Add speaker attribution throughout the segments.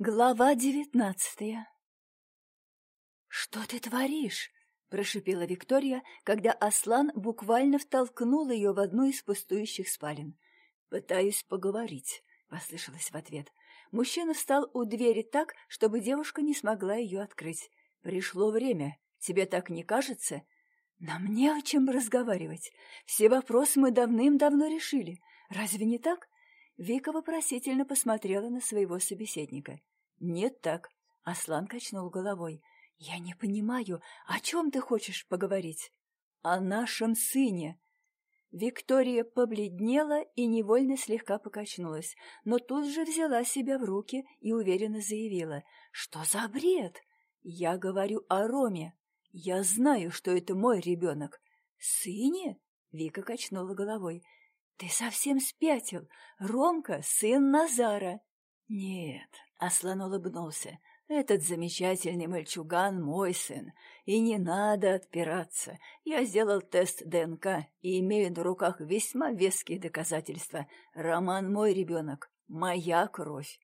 Speaker 1: Глава девятнадцатая «Что ты творишь?» — прошипела Виктория, когда Аслан буквально втолкнул ее в одну из пустующих спален. «Пытаюсь поговорить», — послышалось в ответ. Мужчина встал у двери так, чтобы девушка не смогла ее открыть. «Пришло время. Тебе так не кажется?» «Нам не о чем разговаривать. Все вопросы мы давным-давно решили. Разве не так?» Вика вопросительно посмотрела на своего собеседника. «Нет так», — Аслан качнул головой. «Я не понимаю, о чем ты хочешь поговорить?» «О нашем сыне». Виктория побледнела и невольно слегка покачнулась, но тут же взяла себя в руки и уверенно заявила. «Что за бред? Я говорю о Роме. Я знаю, что это мой ребенок». «Сыне?» — Вика качнула головой. «Ты совсем спятил. Ромка — сын Назара». «Нет», — Аслан улыбнулся, — «этот замечательный мальчуган мой сын, и не надо отпираться. Я сделал тест ДНК и имею на руках весьма веские доказательства. Роман мой ребенок, моя кровь».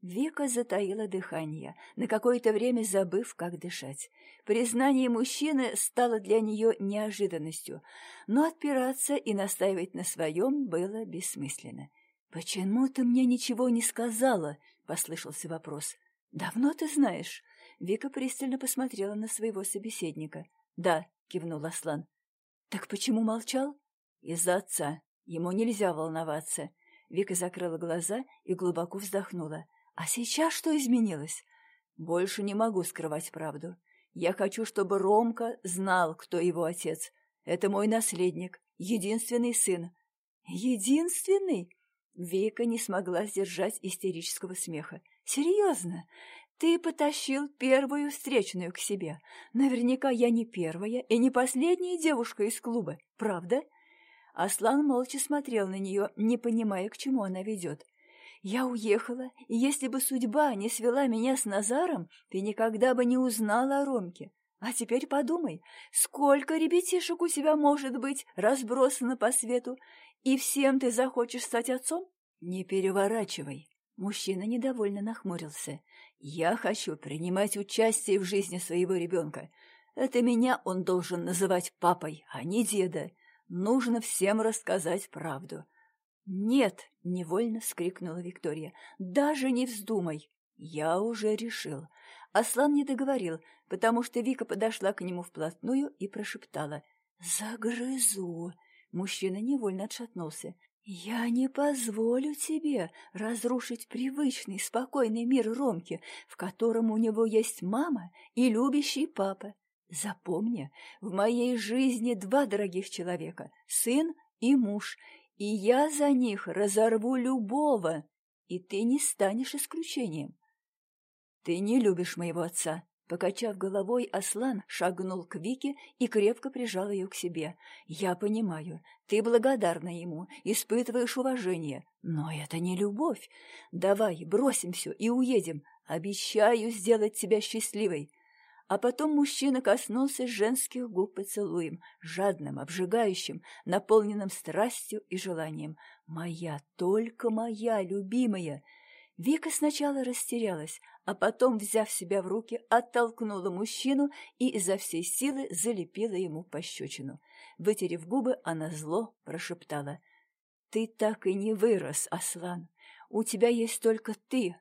Speaker 1: Вика затаила дыхание, на какое-то время забыв, как дышать. Признание мужчины стало для нее неожиданностью, но отпираться и настаивать на своем было бессмысленно. «Почему ты мне ничего не сказала?» — послышался вопрос. «Давно ты знаешь?» Вика пристально посмотрела на своего собеседника. «Да», — кивнул Аслан. «Так почему молчал?» «Из-за отца. Ему нельзя волноваться». Вика закрыла глаза и глубоко вздохнула. А сейчас что изменилось? Больше не могу скрывать правду. Я хочу, чтобы Ромка знал, кто его отец. Это мой наследник, единственный сын. Единственный? Вика не смогла сдержать истерического смеха. Серьезно? Ты потащил первую встречную к себе. Наверняка я не первая и не последняя девушка из клуба, правда? Аслан молча смотрел на нее, не понимая, к чему она ведет. Я уехала, и если бы судьба не свела меня с Назаром, ты никогда бы не узнала о Ромке. А теперь подумай, сколько ребятишек у тебя может быть разбросано по свету, и всем ты захочешь стать отцом? Не переворачивай. Мужчина недовольно нахмурился. Я хочу принимать участие в жизни своего ребенка. Это меня он должен называть папой, а не деда. Нужно всем рассказать правду. «Нет!» — невольно вскрикнула Виктория. «Даже не вздумай!» «Я уже решил». Аслан не договорил, потому что Вика подошла к нему вплотную и прошептала. «Загрызу!» Мужчина невольно отшатнулся. «Я не позволю тебе разрушить привычный, спокойный мир Ромки, в котором у него есть мама и любящий папа. Запомни, в моей жизни два дорогих человека — сын и муж, и я за них разорву любого, и ты не станешь исключением. Ты не любишь моего отца. Покачав головой, Аслан шагнул к Вике и крепко прижал ее к себе. «Я понимаю, ты благодарна ему, испытываешь уважение, но это не любовь. Давай, бросим все и уедем. Обещаю сделать тебя счастливой. А потом мужчина коснулся женских губ поцелуем, жадным, обжигающим, наполненным страстью и желанием. «Моя, только моя, любимая!» Вика сначала растерялась, а потом, взяв себя в руки, оттолкнула мужчину и изо всей силы залепила ему пощечину. Вытерев губы, она зло прошептала. «Ты так и не вырос, Аслан. У тебя есть только ты,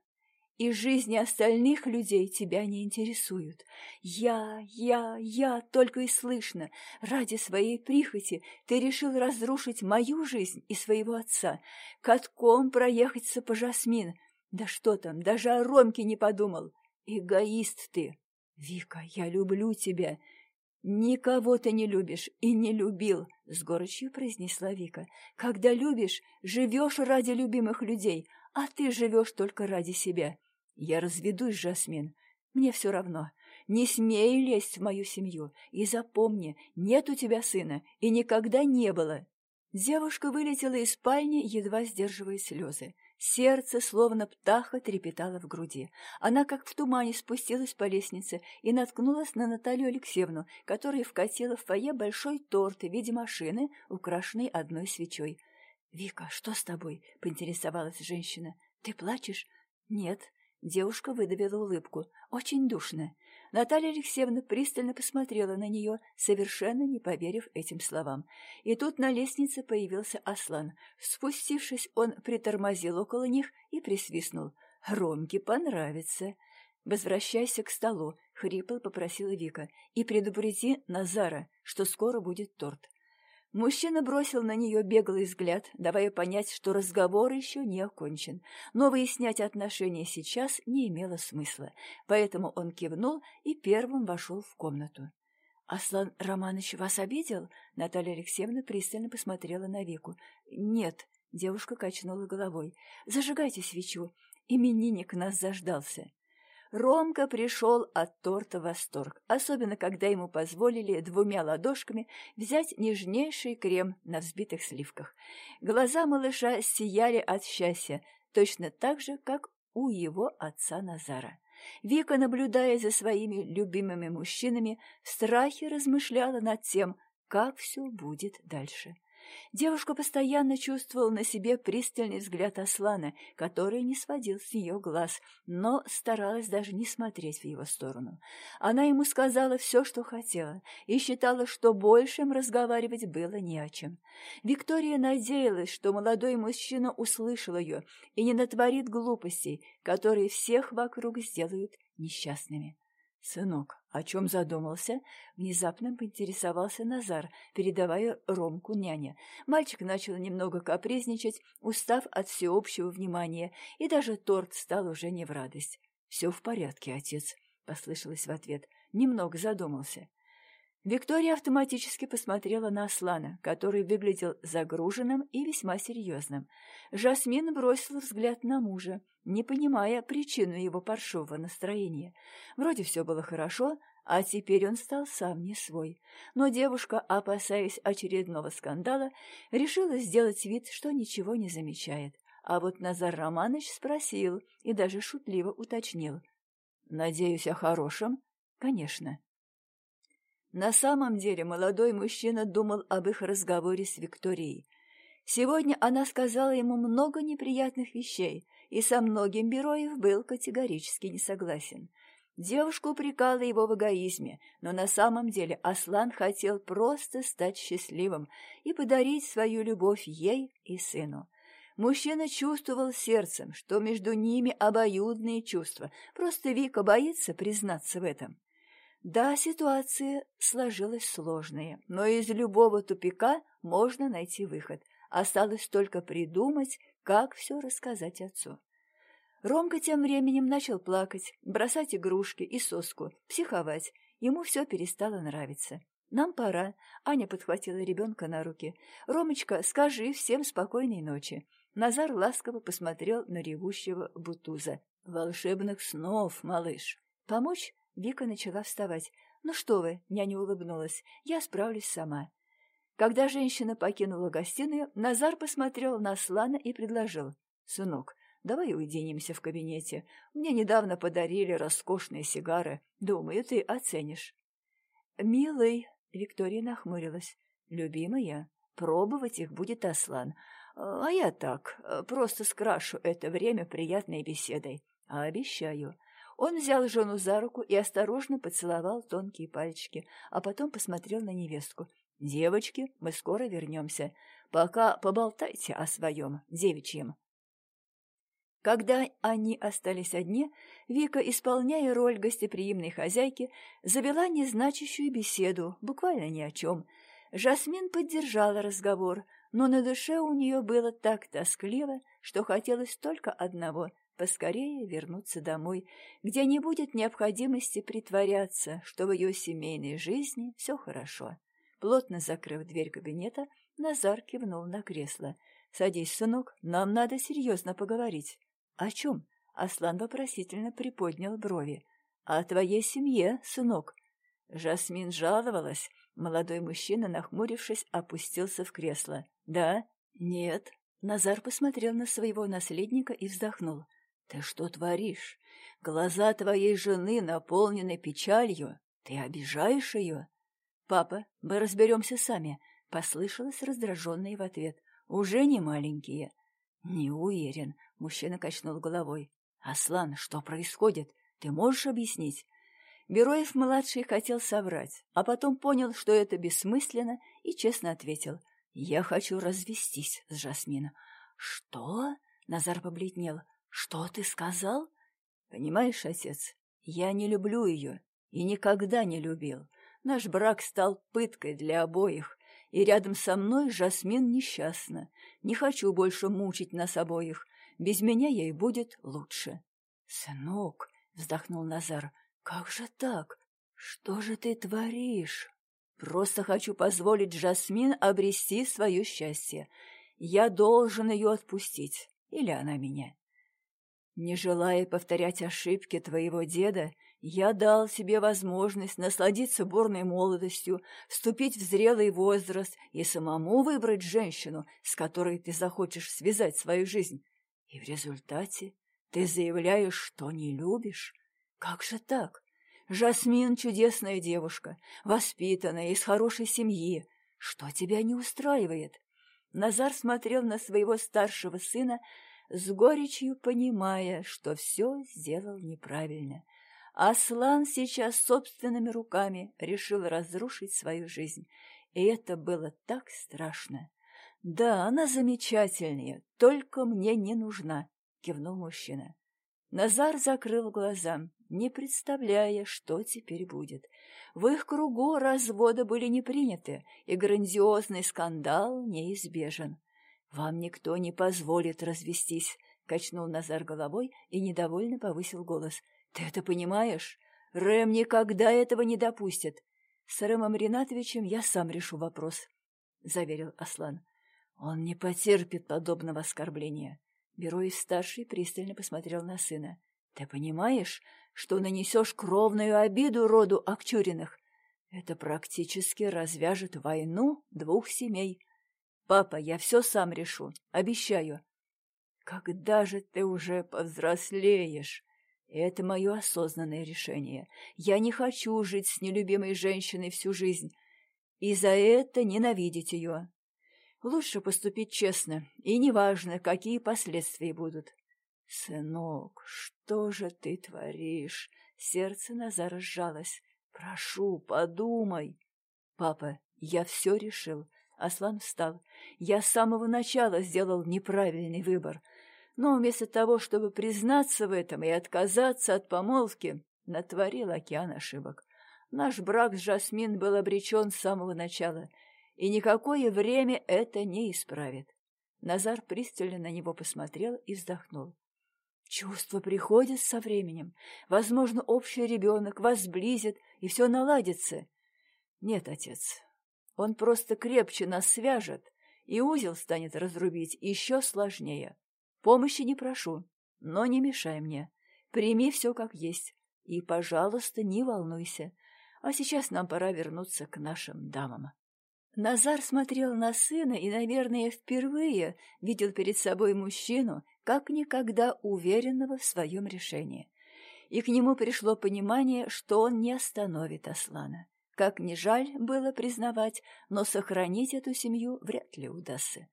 Speaker 1: и жизни остальных людей тебя не интересуют. Я, я, я только и слышно. Ради своей прихоти ты решил разрушить мою жизнь и своего отца, катком проехаться по Жасмин. Да что там, даже о Ромке не подумал. Эгоист ты. Вика, я люблю тебя. «Никого ты не любишь и не любил», — с горечью произнесла Вика. «Когда любишь, живешь ради любимых людей, а ты живешь только ради себя. Я разведусь, Жасмин. Мне все равно. Не смей лезть в мою семью. И запомни, нет у тебя сына, и никогда не было. Девушка вылетела из спальни, едва сдерживая слезы. Сердце, словно птаха, трепетало в груди. Она, как в тумане, спустилась по лестнице и наткнулась на Наталью Алексеевну, которая вкатила в фойе большой торт в виде машины, украшенной одной свечой. «Вика, что с тобой?» — поинтересовалась женщина. «Ты плачешь?» «Нет». Девушка выдавила улыбку. Очень душно. Наталья Алексеевна пристально посмотрела на нее, совершенно не поверив этим словам. И тут на лестнице появился Аслан. Спустившись, он притормозил около них и присвистнул. «Ромке понравится». «Возвращайся к столу», — хрипло попросила Вика, «и предупреди Назара, что скоро будет торт». Мужчина бросил на нее беглый взгляд, давая понять, что разговор еще не окончен, но выяснять отношения сейчас не имело смысла, поэтому он кивнул и первым вошел в комнату. «Аслан Романович вас обидел?» Наталья Алексеевна пристально посмотрела на Вику. «Нет», — девушка качнула головой. «Зажигайте свечу. Именинник нас заждался». Ромка пришел от торта в восторг, особенно когда ему позволили двумя ладошками взять нежнейший крем на взбитых сливках. Глаза малыша сияли от счастья, точно так же, как у его отца Назара. Вика, наблюдая за своими любимыми мужчинами, в страхе размышляла над тем, как все будет дальше. Девушка постоянно чувствовала на себе пристальный взгляд Аслана, который не сводил с ее глаз, но старалась даже не смотреть в его сторону. Она ему сказала все, что хотела, и считала, что большим разговаривать было не о чем. Виктория надеялась, что молодой мужчина услышал ее и не натворит глупостей, которые всех вокруг сделают несчастными. «Сынок, о чем задумался?» — внезапно поинтересовался Назар, передавая Ромку няне. Мальчик начал немного капризничать, устав от всеобщего внимания, и даже торт стал уже не в радость. «Все в порядке, отец», — послышалось в ответ. Немного задумался. Виктория автоматически посмотрела на Аслана, который выглядел загруженным и весьма серьезным. Жасмин бросила взгляд на мужа, не понимая причину его паршивого настроения. Вроде все было хорошо, а теперь он стал сам не свой. Но девушка, опасаясь очередного скандала, решила сделать вид, что ничего не замечает. А вот Назар Романович спросил и даже шутливо уточнил. «Надеюсь, о хорошем?» «Конечно». На самом деле молодой мужчина думал об их разговоре с Викторией. Сегодня она сказала ему много неприятных вещей, и со многим Бероев был категорически не согласен. Девушка упрекала его в эгоизме, но на самом деле Аслан хотел просто стать счастливым и подарить свою любовь ей и сыну. Мужчина чувствовал сердцем, что между ними обоюдные чувства, просто Вика боится признаться в этом. Да, ситуация сложилась сложная, но из любого тупика можно найти выход. Осталось только придумать, как все рассказать отцу. Ромка тем временем начал плакать, бросать игрушки и соску, психовать. Ему все перестало нравиться. «Нам пора», — Аня подхватила ребенка на руки. «Ромочка, скажи всем спокойной ночи». Назар ласково посмотрел на ревущего Бутуза. «Волшебных снов, малыш!» «Помочь?» Вика начала вставать. «Ну что вы», — няня улыбнулась, — «я справлюсь сама». Когда женщина покинула гостиную, Назар посмотрел на Слана и предложил. «Сынок, давай уединимся в кабинете. Мне недавно подарили роскошные сигары. Думаю, ты оценишь». «Милый», — Виктория нахмурилась, — «любимая, пробовать их будет Аслан. А я так, просто скрашу это время приятной беседой. Обещаю, он взял жену за руку и осторожно поцеловал тонкие пальчики, а потом посмотрел на невестку. «Девочки, мы скоро вернемся. Пока поболтайте о своем девичьем». Когда они остались одни, Вика, исполняя роль гостеприимной хозяйки, завела незначащую беседу, буквально ни о чем. Жасмин поддержала разговор, но на душе у нее было так тоскливо, что хотелось только одного поскорее вернуться домой, где не будет необходимости притворяться, что в ее семейной жизни все хорошо. Плотно закрыв дверь кабинета, Назар кивнул на кресло. «Садись, сынок, нам надо серьезно поговорить». «О чем?» — Аслан вопросительно приподнял брови. «О твоей семье, сынок». Жасмин жаловалась. Молодой мужчина, нахмурившись, опустился в кресло. «Да? Нет?» Назар посмотрел на своего наследника и вздохнул. Ты что творишь? Глаза твоей жены наполнены печалью. Ты обижаешь ее? Папа, мы разберемся сами, — послышалось раздраженное в ответ. Уже не маленькие. Не уверен, — мужчина качнул головой. «Аслан, что происходит? Ты можешь объяснить?» Бероев-младший хотел соврать, а потом понял, что это бессмысленно, и честно ответил. «Я хочу развестись с Жасмином». «Что?» — Назар побледнел. «Что ты сказал?» «Понимаешь, отец, я не люблю ее и никогда не любил. Наш брак стал пыткой для обоих, и рядом со мной Жасмин несчастна. Не хочу больше мучить нас обоих. Без меня ей будет лучше. «Сынок», — вздохнул Назар, — «как же так? Что же ты творишь?» «Просто хочу позволить Жасмин обрести свое счастье. Я должен ее отпустить, или она меня». Не желая повторять ошибки твоего деда, я дал себе возможность насладиться бурной молодостью, вступить в зрелый возраст и самому выбрать женщину, с которой ты захочешь связать свою жизнь. И в результате ты заявляешь, что не любишь? Как же так? Жасмин — чудесная девушка, воспитанная, из хорошей семьи. Что тебя не устраивает? Назар смотрел на своего старшего сына, с горечью понимая, что все сделал неправильно. Аслан сейчас собственными руками решил разрушить свою жизнь, и это было так страшно. «Да, она замечательная, только мне не нужна», — кивнул мужчина. Назар закрыл глаза, не представляя, что теперь будет. В их кругу разводы были не приняты, и грандиозный скандал неизбежен. «Вам никто не позволит развестись», — качнул Назар головой и недовольно повысил голос. «Ты это понимаешь? Рэм никогда этого не допустит. С Рэмом Ринатовичем я сам решу вопрос», — заверил Аслан. «Он не потерпит подобного оскорбления». Бероев-старший пристально посмотрел на сына. «Ты понимаешь, что нанесешь кровную обиду роду Акчуриных? Это практически развяжет войну двух семей. Папа, я все сам решу, обещаю». «Когда же ты уже повзрослеешь?» Это мое осознанное решение. Я не хочу жить с нелюбимой женщиной всю жизнь и за это ненавидеть ее. Лучше поступить честно, и неважно, какие последствия будут. Сынок, что же ты творишь? Сердце Назара сжалось. Прошу, подумай. Папа, я все решил. Аслан встал. Я с самого начала сделал неправильный выбор — но вместо того, чтобы признаться в этом и отказаться от помолвки, натворил океан ошибок. Наш брак с Жасмин был обречен с самого начала, и никакое время это не исправит. Назар пристально на него посмотрел и вздохнул. Чувства приходят со временем. Возможно, общий ребенок вас сблизит, и все наладится. Нет, отец, он просто крепче нас свяжет, и узел станет разрубить еще сложнее. Помощи не прошу, но не мешай мне. Прими все как есть. И, пожалуйста, не волнуйся. А сейчас нам пора вернуться к нашим дамам. Назар смотрел на сына и, наверное, впервые видел перед собой мужчину, как никогда уверенного в своем решении. И к нему пришло понимание, что он не остановит Аслана. Как ни жаль было признавать, но сохранить эту семью вряд ли удастся.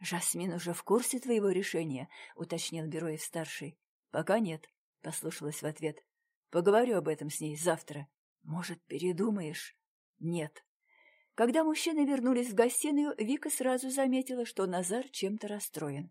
Speaker 1: «Жасмин уже в курсе твоего решения?» — уточнил Бероев-старший. «Пока нет», — послушалась в ответ. «Поговорю об этом с ней завтра. Может, передумаешь?» «Нет». Когда мужчины вернулись в гостиную, Вика сразу заметила, что Назар чем-то расстроен.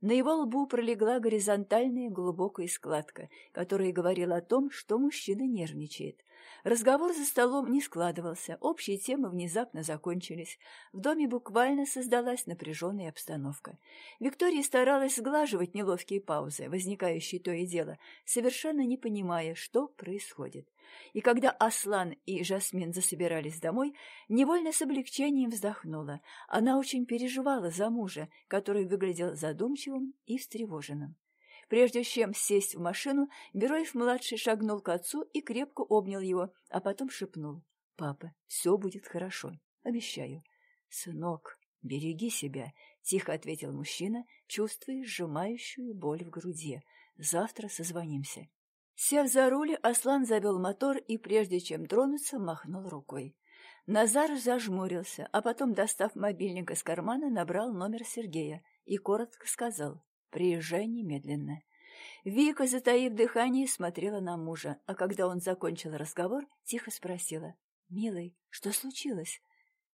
Speaker 1: На его лбу пролегла горизонтальная глубокая складка, которая говорила о том, что мужчина нервничает. Разговор за столом не складывался, общие темы внезапно закончились. В доме буквально создалась напряженная обстановка. Виктория старалась сглаживать неловкие паузы, возникающие то и дело, совершенно не понимая, что происходит. И когда Аслан и Жасмин засобирались домой, невольно с облегчением вздохнула. Она очень переживала за мужа, который выглядел задумчивым и встревоженным. Прежде чем сесть в машину, Бероев-младший шагнул к отцу и крепко обнял его, а потом шепнул. «Папа, все будет хорошо, обещаю». «Сынок, береги себя», — тихо ответил мужчина, чувствуя сжимающую боль в груди. «Завтра созвонимся». Сев за руль, Аслан завел мотор и, прежде чем тронуться, махнул рукой. Назар зажмурился, а потом, достав мобильник из кармана, набрал номер Сергея и коротко сказал Приезжай немедленно. Вика, затаив дыхание, смотрела на мужа, а когда он закончил разговор, тихо спросила. «Милый, что случилось?»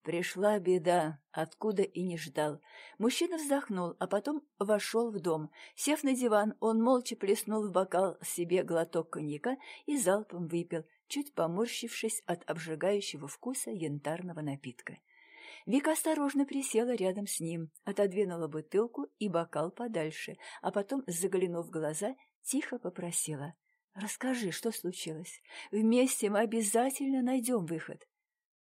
Speaker 1: Пришла беда, откуда и не ждал. Мужчина вздохнул, а потом вошел в дом. Сев на диван, он молча плеснул в бокал себе глоток коньяка и залпом выпил, чуть поморщившись от обжигающего вкуса янтарного напитка. Вика осторожно присела рядом с ним, отодвинула бутылку и бокал подальше, а потом, заглянув в глаза, тихо попросила. «Расскажи, что случилось. Вместе мы обязательно найдем выход».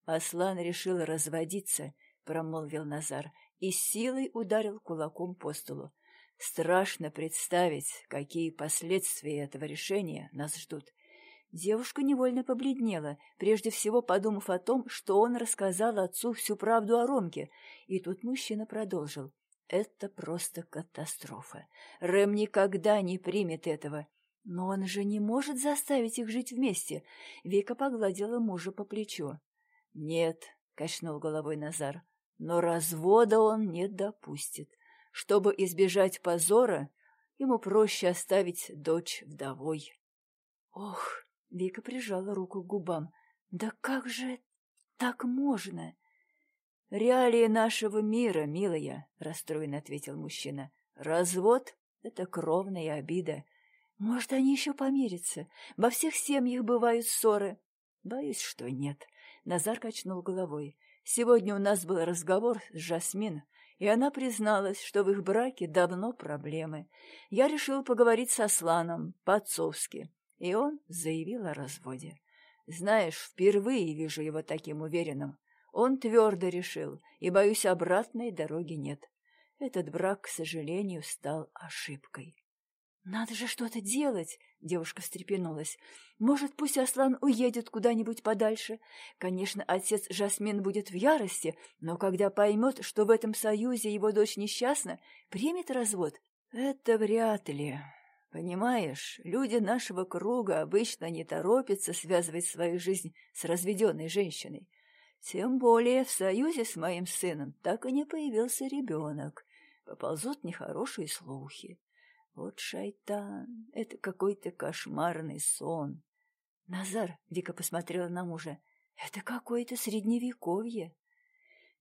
Speaker 1: Аслан решил разводиться, промолвил Назар и силой ударил кулаком по столу. Страшно представить, какие последствия этого решения нас ждут. Девушка невольно побледнела, прежде всего подумав о том, что он рассказал отцу всю правду о Ромке. И тут мужчина продолжил. «Это просто катастрофа. Рэм никогда не примет этого. Но он же не может заставить их жить вместе». Вика погладила мужа по плечу. «Нет», — качнул головой Назар, — «но развода он не допустит. Чтобы избежать позора, ему проще оставить дочь вдовой». «Ох!» — Вика прижала руку к губам. «Да как же так можно?» «Реалии нашего мира, милая», — расстроенно ответил мужчина. «Развод — это кровная обида. Может, они еще помирятся. Во всех семьях бывают ссоры. Боюсь, что нет. Назар качнул головой. «Сегодня у нас был разговор с Жасмин, и она призналась, что в их браке давно проблемы. Я решил поговорить со Сланом по-отцовски, и он заявил о разводе. Знаешь, впервые вижу его таким уверенным. Он твердо решил, и, боюсь, обратной дороги нет. Этот брак, к сожалению, стал ошибкой. «Надо же что-то делать!» — девушка встрепенулась. «Может, пусть Аслан уедет куда-нибудь подальше? Конечно, отец Жасмин будет в ярости, но когда поймет, что в этом союзе его дочь несчастна, примет развод. Это вряд ли. Понимаешь, люди нашего круга обычно не торопятся связывать свою жизнь с разведенной женщиной. Тем более в союзе с моим сыном так и не появился ребенок. Поползут нехорошие слухи. Вот шайтан, это какой-то кошмарный сон. Назар, дико посмотрела на мужа, это какое-то средневековье.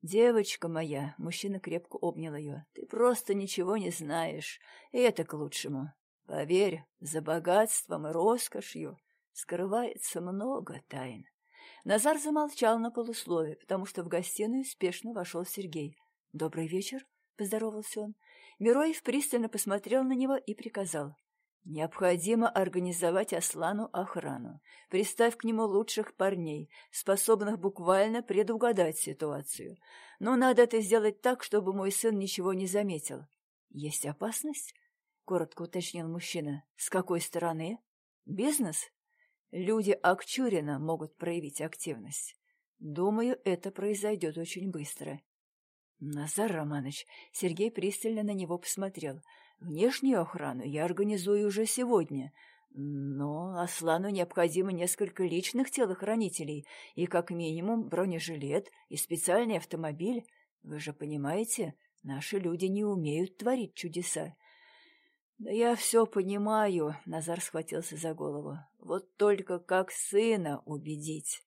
Speaker 1: Девочка моя, мужчина крепко обнял ее, ты просто ничего не знаешь, и это к лучшему. Поверь, за богатством и роскошью скрывается много тайн. Назар замолчал на полуслове, потому что в гостиную спешно вошел Сергей. «Добрый вечер», — поздоровался он. Мироев пристально посмотрел на него и приказал. «Необходимо организовать Аслану охрану. Приставь к нему лучших парней, способных буквально предугадать ситуацию. Но надо это сделать так, чтобы мой сын ничего не заметил». «Есть опасность?» — коротко уточнил мужчина. «С какой стороны?» «Бизнес?» «Люди Акчурина могут проявить активность. Думаю, это произойдет очень быстро. Назар Романович, Сергей пристально на него посмотрел. Внешнюю охрану я организую уже сегодня, но Аслану необходимо несколько личных телохранителей и как минимум бронежилет и специальный автомобиль. Вы же понимаете, наши люди не умеют творить чудеса. «Да я все понимаю», — Назар схватился за голову. «Вот только как сына убедить?»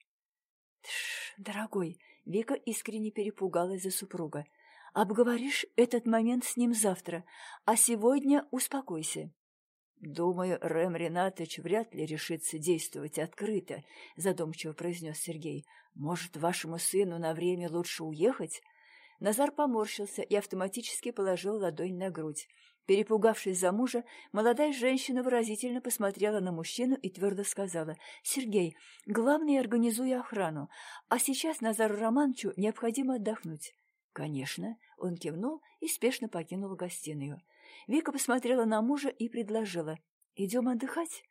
Speaker 1: «Тш, дорогой, Вика искренне перепугалась за супруга. «Обговоришь этот момент с ним завтра, а сегодня успокойся». «Думаю, Рэм Ринатович вряд ли решится действовать открыто», — задумчиво произнес Сергей. «Может, вашему сыну на время лучше уехать?» Назар поморщился и автоматически положил ладонь на грудь. Перепугавшись за мужа, молодая женщина выразительно посмотрела на мужчину и твердо сказала, «Сергей, главное, организуй охрану, а сейчас Назару Романовичу необходимо отдохнуть». «Конечно», — он кивнул и спешно покинул гостиную. Вика посмотрела на мужа и предложила, «Идем отдыхать?»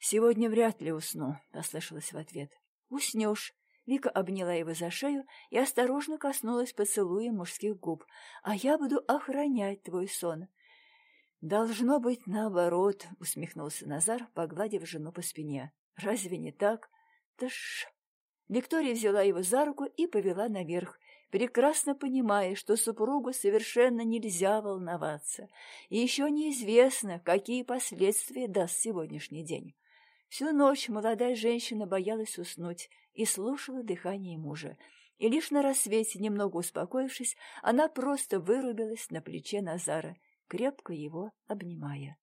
Speaker 1: «Сегодня вряд ли усну», — послышалось в ответ. «Уснешь». Вика обняла его за шею и осторожно коснулась поцелуя мужских губ. «А я буду охранять твой сон». «Должно быть наоборот», — усмехнулся Назар, погладив жену по спине. «Разве не так?» «Тш!» Виктория взяла его за руку и повела наверх. прекрасно понимая, что супругу совершенно нельзя волноваться, и еще неизвестно, какие последствия даст сегодняшний день. Всю ночь молодая женщина боялась уснуть и слушала дыхание мужа, и лишь на рассвете, немного успокоившись, она просто вырубилась на плече Назара, крепко его обнимая.